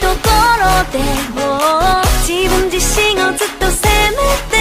ところでも自分自身をずっと責めて